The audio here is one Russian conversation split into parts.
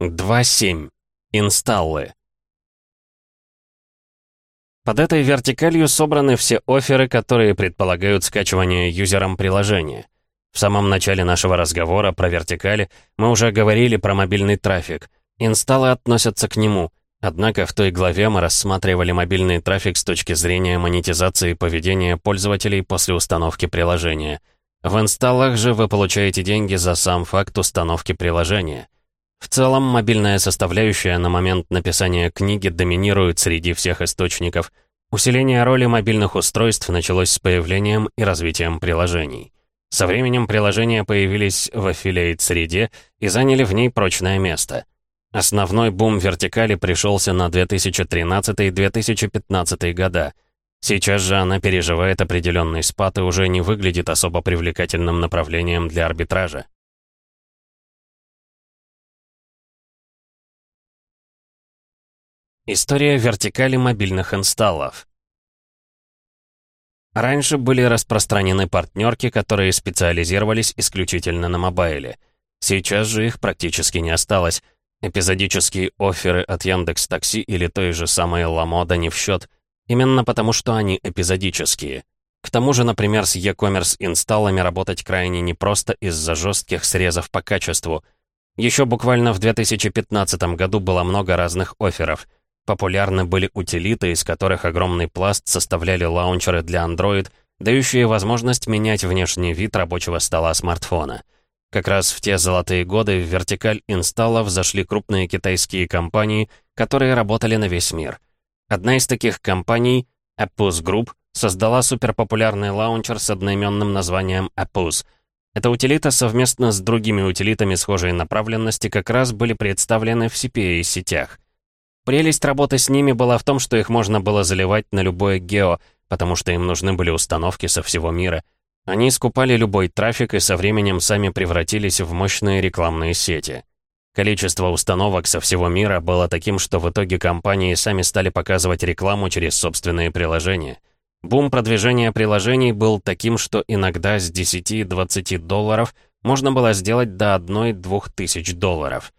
2.7. Инсталлы. Под этой вертикалью собраны все оферы, которые предполагают скачивание юзером приложения. В самом начале нашего разговора про вертикали мы уже говорили про мобильный трафик. Инсталлы относятся к нему. Однако в той главе мы рассматривали мобильный трафик с точки зрения монетизации поведения пользователей после установки приложения. В инсталлах же вы получаете деньги за сам факт установки приложения. В целом, мобильная составляющая на момент написания книги доминирует среди всех источников. Усиление роли мобильных устройств началось с появлением и развитием приложений. Со временем приложения появились в аффилиейт-среде и заняли в ней прочное место. Основной бум вертикали пришелся на 2013-2015 года. Сейчас же она переживает определенный спад и уже не выглядит особо привлекательным направлением для арбитража. История вертикали мобильных инсталлов. Раньше были распространены партнерки, которые специализировались исключительно на мобайле. Сейчас же их практически не осталось. Эпизодические оферы от Яндекс Такси или той же самой Ламода не в счет, именно потому что они эпизодические. К тому же, например, с e-commerce инсталлами работать крайне непросто из-за жестких срезов по качеству. Еще буквально в 2015 году было много разных офферов — Популярны были утилиты, из которых огромный пласт составляли лаунчеры для Android, дающие возможность менять внешний вид рабочего стола смартфона. Как раз в те золотые годы в вертикаль инсталлов зашли крупные китайские компании, которые работали на весь мир. Одна из таких компаний, Appus Group, создала суперпопулярный лаунчер с одноименным названием Appus. Эта утилита совместно с другими утилитами схожей направленности как раз были представлены в CPA-сетях. Прелесть работы с ними была в том, что их можно было заливать на любое гео, потому что им нужны были установки со всего мира. Они скупали любой трафик и со временем сами превратились в мощные рекламные сети. Количество установок со всего мира было таким, что в итоге компании сами стали показывать рекламу через собственные приложения. Бум продвижения приложений был таким, что иногда с 10-20 долларов можно было сделать до 1-2 тысяч долларов.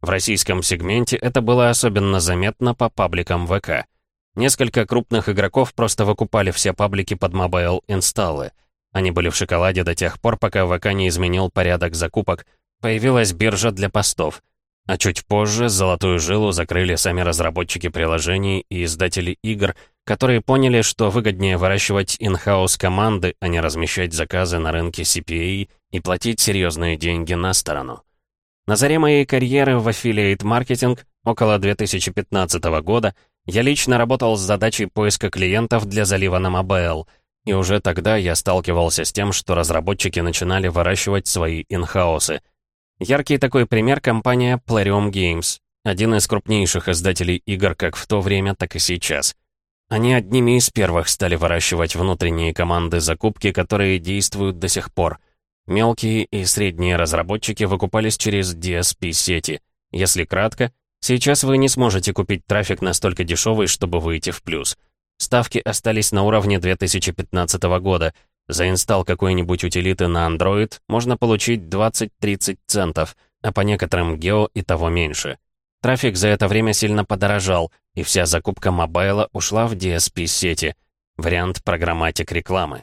В российском сегменте это было особенно заметно по пабликам ВК. Несколько крупных игроков просто выкупали все паблики под mobile install ы. Они были в шоколаде до тех пор, пока ВК не изменил порядок закупок. Появилась биржа для постов. А чуть позже золотую жилу закрыли сами разработчики приложений и издатели игр, которые поняли, что выгоднее выращивать in-house команды, а не размещать заказы на рынке CPA и платить серьезные деньги на сторону. На заре моей карьеры в affiliate-маркетинг около 2015 года я лично работал с задачей поиска клиентов для залива на mobile, и уже тогда я сталкивался с тем, что разработчики начинали выращивать свои in-house ы. Яркий такой пример — компания Plarium Games, один из крупнейших издателей игр как в то время, так и сейчас. Они одними из первых стали выращивать внутренние команды закупки, которые действуют до сих пор — Мелкие и средние разработчики выкупались через DSP-сети. Если кратко, сейчас вы не сможете купить трафик настолько дешевый, чтобы выйти в плюс. Ставки остались на уровне 2015 года. За инсталл какой-нибудь утилиты на Android можно получить 20-30 центов, а по некоторым гео и того меньше. Трафик за это время сильно подорожал, и вся закупка мобайла ушла в DSP-сети. Вариант программатик рекламы.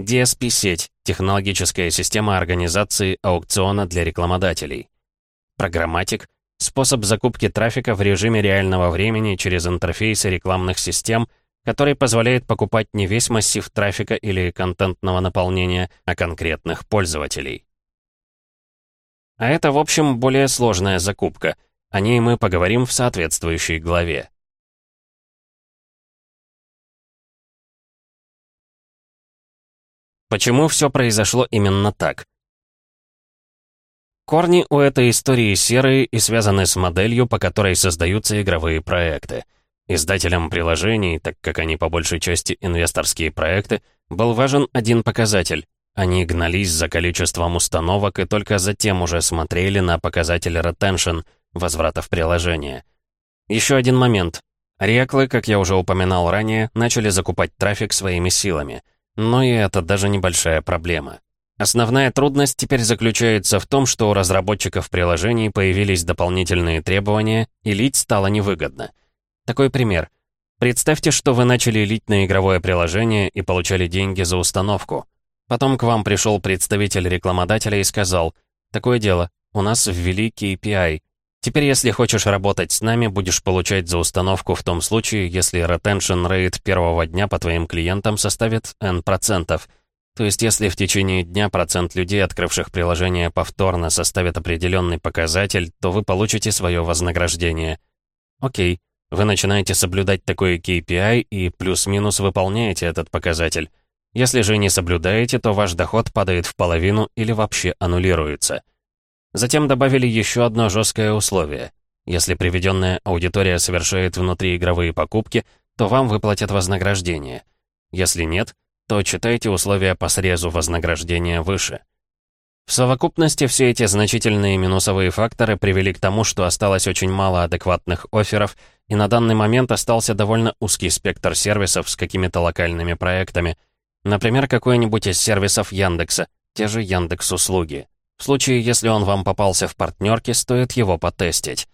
DSP-сеть — технологическая система организации аукциона для рекламодателей. Программатик — способ закупки трафика в режиме реального времени через интерфейсы рекламных систем, который позволяет покупать не весь массив трафика или контентного наполнения, а конкретных пользователей. А это, в общем, более сложная закупка. О ней мы поговорим в соответствующей главе. Почему все произошло именно так? Корни у этой истории серые и связаны с моделью, по которой создаются игровые проекты. Издателям приложений, так как они по большей части инвесторские проекты, был важен один показатель. Они гнались за количеством установок и только затем уже смотрели на показатель retention, в приложение. Еще один момент. Реклы, как я уже упоминал ранее, начали закупать трафик своими силами — но и это даже небольшая проблема. Основная трудность теперь заключается в том, что у разработчиков приложений появились дополнительные требования, и лить стало невыгодно. Такой пример. Представьте, что вы начали лить на игровое приложение и получали деньги за установку. Потом к вам пришел представитель рекламодателя и сказал, «Такое дело, у нас ввели KPI. Теперь, если хочешь работать с нами, будешь получать за установку в том случае, если retention rate первого дня по твоим клиентам составит N%. процентов. То есть, если в течение дня процент людей, открывших приложение повторно, составит определенный показатель, то вы получите свое вознаграждение. Окей, вы начинаете соблюдать такой KPI и плюс-минус выполняете этот показатель. Если же не соблюдаете, то ваш доход падает в половину или вообще аннулируется. Затем добавили еще одно жесткое условие. Если приведенная аудитория совершает внутриигровые покупки, то вам выплатят вознаграждение. Если нет, то читайте условия по срезу вознаграждения выше. В совокупности все эти значительные минусовые факторы привели к тому, что осталось очень мало адекватных офферов, и на данный момент остался довольно узкий спектр сервисов с какими-то локальными проектами. Например, какой-нибудь из сервисов Яндекса, те же Яндекс-услуги. В случае, если он вам попался в партнерке, стоит его потестить.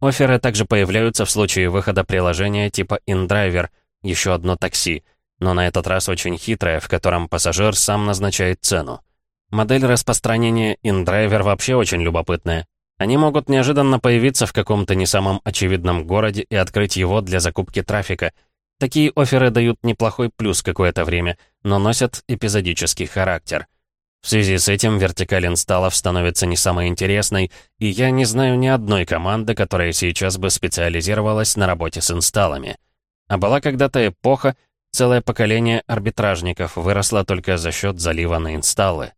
Оферы также появляются в случае выхода приложения типа InDriver, еще одно такси, но на этот раз очень хитрое, в котором пассажир сам назначает цену. Модель распространения InDriver вообще очень любопытная. Они могут неожиданно появиться в каком-то не самом очевидном городе и открыть его для закупки трафика. Такие оферы дают неплохой плюс какое-то время, но носят эпизодический характер — в связи с этим вертикаль инсталлов становится не самой интересной, и я не знаю ни одной команды, которая сейчас бы специализировалась на работе с инсталлами. А была когда-то эпоха, целое поколение арбитражников выросло только за счет залива на инсталлы.